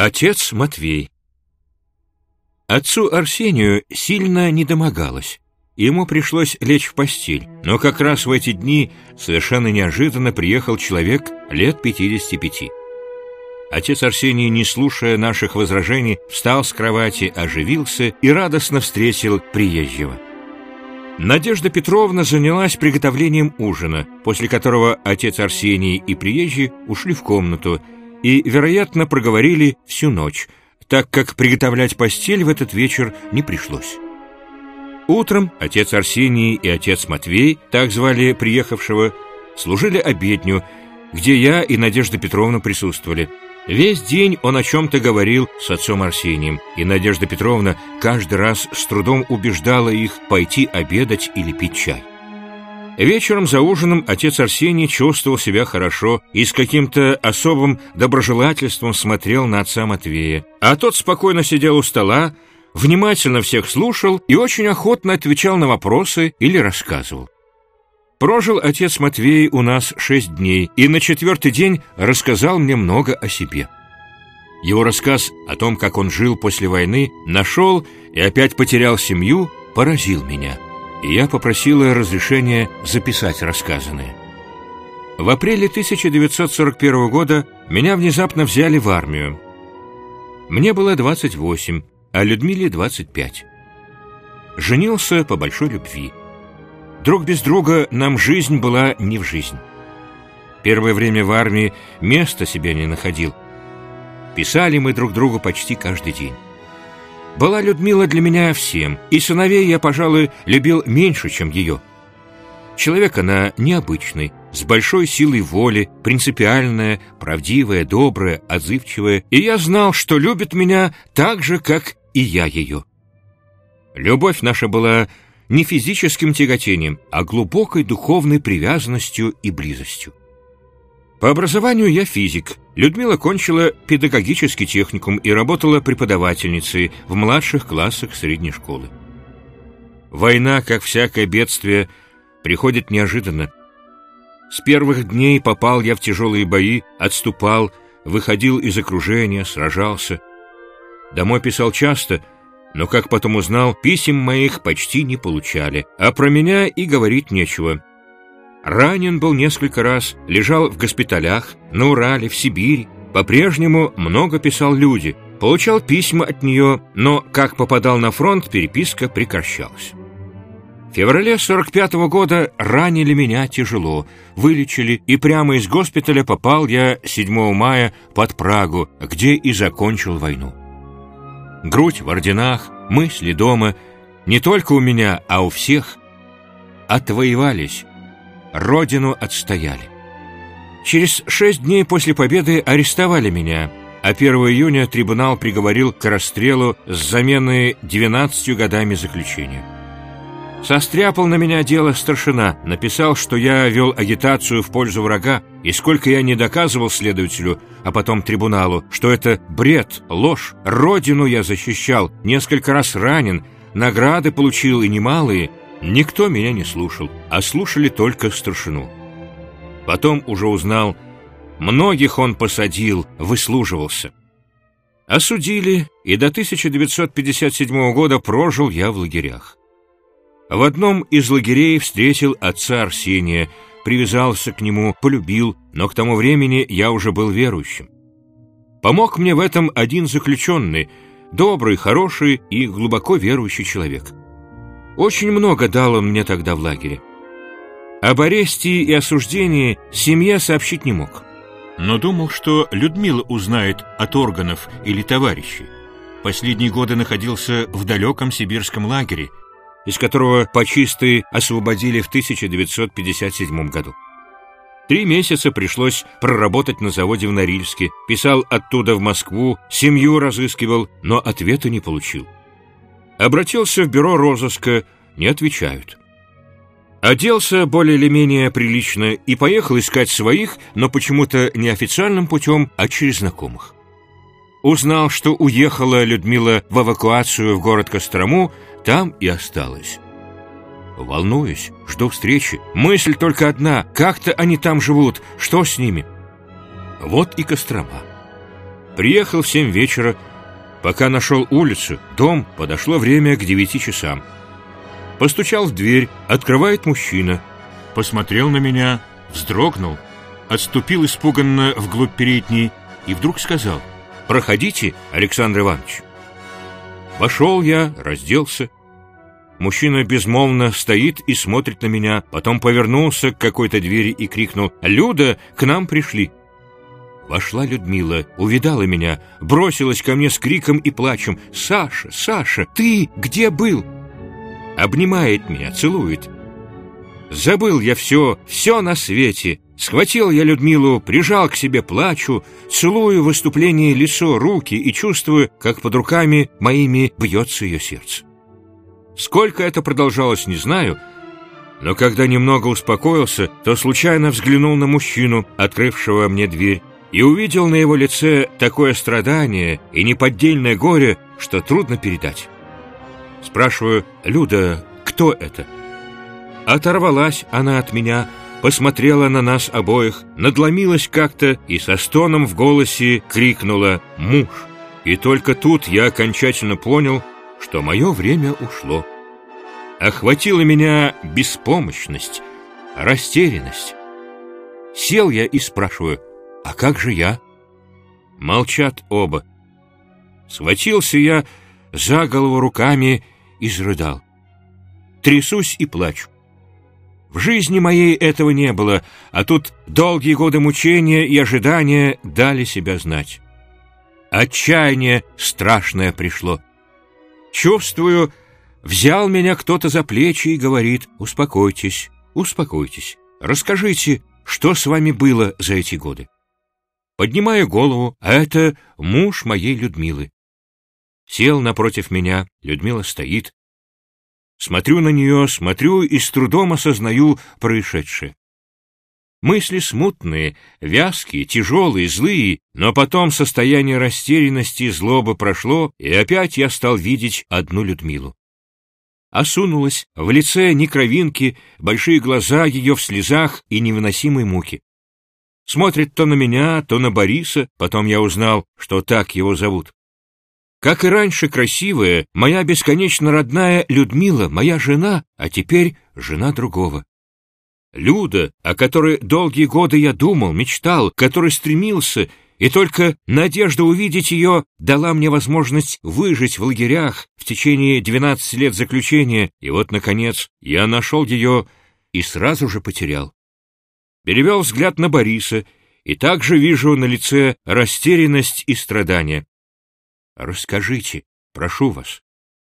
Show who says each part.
Speaker 1: Отец Матвей Отцу Арсению сильно не домогалось. Ему пришлось лечь в постель, но как раз в эти дни совершенно неожиданно приехал человек лет 55. Отец Арсений, не слушая наших возражений, встал с кровати, оживился и радостно встретил приезжего. Надежда Петровна занялась приготовлением ужина, после которого отец Арсений и приезжий ушли в комнату, и, вероятно, проговорили всю ночь, так как приготовлять постель в этот вечер не пришлось. Утром отец Арсений и отец Матвей, так звали приехавшего, служили обедню, где я и Надежда Петровна присутствовали. Весь день он о чем-то говорил с отцом Арсением, и Надежда Петровна каждый раз с трудом убеждала их пойти обедать или пить чай. Вечером за ужином отец Арсений чувствовал себя хорошо и с каким-то особым доброжелательством смотрел на отца Матвея. А тот спокойно сидел у стола, внимательно всех слушал и очень охотно отвечал на вопросы или рассказывал. Прожил отец Матвей у нас шесть дней и на четвертый день рассказал мне много о себе. Его рассказ о том, как он жил после войны, нашел и опять потерял семью, поразил меня – и я попросила разрешения записать рассказанное. В апреле 1941 года меня внезапно взяли в армию. Мне было 28, а Людмиле 25. Женился по большой любви. Друг без друга нам жизнь была не в жизнь. Первое время в армии места себе не находил. Писали мы друг другу почти каждый день. Была Людмила для меня всем, и сыновей я, пожалуй, любил меньше, чем ее. Человек она необычный, с большой силой воли, принципиальная, правдивая, добрая, отзывчивая, и я знал, что любит меня так же, как и я ее. Любовь наша была не физическим тяготением, а глубокой духовной привязанностью и близостью. По образованию я физик. Людмила кончила педагогический техникум и работала преподавательницей в младших классах средней школы. Война, как всякое бедствие, приходит неожиданно. С первых дней попал я в тяжелые бои, отступал, выходил из окружения, сражался. Домой писал часто, но, как потом узнал, писем моих почти не получали, а про меня и говорить нечего. Ранен был несколько раз, лежал в госпиталях, на Урале, в Сибири. По-прежнему много писал люди, получал письма от нее, но, как попадал на фронт, переписка прекращалась. В феврале 45 -го года ранили меня тяжело, вылечили, и прямо из госпиталя попал я 7 мая под Прагу, где и закончил войну. Грудь в орденах, мысли дома, не только у меня, а у всех, отвоевались, Родину отстояли. Через шесть дней после победы арестовали меня, а 1 июня трибунал приговорил к расстрелу с заменой 12 годами заключения. Состряпал на меня дело старшина, написал, что я вел агитацию в пользу врага, и сколько я не доказывал следователю, а потом трибуналу, что это бред, ложь, родину я защищал, несколько раз ранен, награды получил и немалые, Никто меня не слушал, а слушали только старшину. Потом уже узнал, многих он посадил, выслуживался. Осудили, и до 1957 года прожил я в лагерях. В одном из лагерей встретил отца Арсения, привязался к нему, полюбил, но к тому времени я уже был верующим. Помог мне в этом один заключенный, добрый, хороший и глубоко верующий человек. Очень много дал он мне тогда в лагере. Об аресте и осуждении семья сообщить не мог. Но думал, что Людмила узнает от органов или товарищей. Последние годы находился в далеком сибирском лагере, из которого почисты освободили в 1957 году. Три месяца пришлось проработать на заводе в Норильске, писал оттуда в Москву, семью разыскивал, но ответа не получил. Обратился в бюро розыска, не отвечают. Оделся более или менее прилично и поехал искать своих, но почему-то не официальным путем, а через знакомых. Узнал, что уехала Людмила в эвакуацию в город Кострому, там и осталась. Волнуюсь, жду встречи. Мысль только одна, как-то они там живут, что с ними? Вот и Кострома. Приехал в семь вечера. Пока нашел улицу, дом, подошло время к девяти часам. Постучал в дверь, открывает мужчина. Посмотрел на меня, вздрогнул, отступил испуганно вглубь передней и вдруг сказал «Проходите, Александр Иванович». Вошел я, разделся. Мужчина безмолвно стоит и смотрит на меня, потом повернулся к какой-то двери и крикнул «Люда, к нам пришли!» Вошла Людмила, увидала меня, бросилась ко мне с криком и плачем «Саша, Саша, ты где был?» Обнимает меня, целует. Забыл я все, все на свете. Схватил я Людмилу, прижал к себе, плачу, целую выступление лицо, руки и чувствую, как под руками моими бьется ее сердце. Сколько это продолжалось, не знаю, но когда немного успокоился, то случайно взглянул на мужчину, открывшего мне дверь, и увидел на его лице такое страдание и неподдельное горе, что трудно передать. Спрашиваю, «Люда, кто это?» Оторвалась она от меня, посмотрела на нас обоих, надломилась как-то и со стоном в голосе крикнула «Муж!». И только тут я окончательно понял, что мое время ушло. Охватила меня беспомощность, растерянность. Сел я и спрашиваю, а как же я? Молчат оба. Схватился я за голову руками и зарыдал. Трясусь и плачу. В жизни моей этого не было, а тут долгие годы мучения и ожидания дали себя знать. Отчаяние страшное пришло. Чувствую, взял меня кто-то за плечи и говорит, успокойтесь, успокойтесь, расскажите, что с вами было за эти годы. Поднимаю голову, а это муж моей Людмилы. Сел напротив меня, Людмила стоит. Смотрю на нее, смотрю и с трудом осознаю происшедшее. Мысли смутные, вязкие, тяжелые, злые, но потом состояние растерянности и злобы прошло, и опять я стал видеть одну Людмилу. Осунулась, в лице ни кровинки, большие глаза ее в слезах и невыносимой муки. Смотрит то на меня, то на Бориса, потом я узнал, что так его зовут. Как и раньше красивая, моя бесконечно родная Людмила, моя жена, а теперь жена другого. Люда, о которой долгие годы я думал, мечтал, который стремился, и только надежда увидеть ее дала мне возможность выжить в лагерях в течение 12 лет заключения, и вот, наконец, я нашел ее и сразу же потерял. Перевел взгляд на Бориса, и также вижу на лице растерянность и страдания. Расскажите, прошу вас,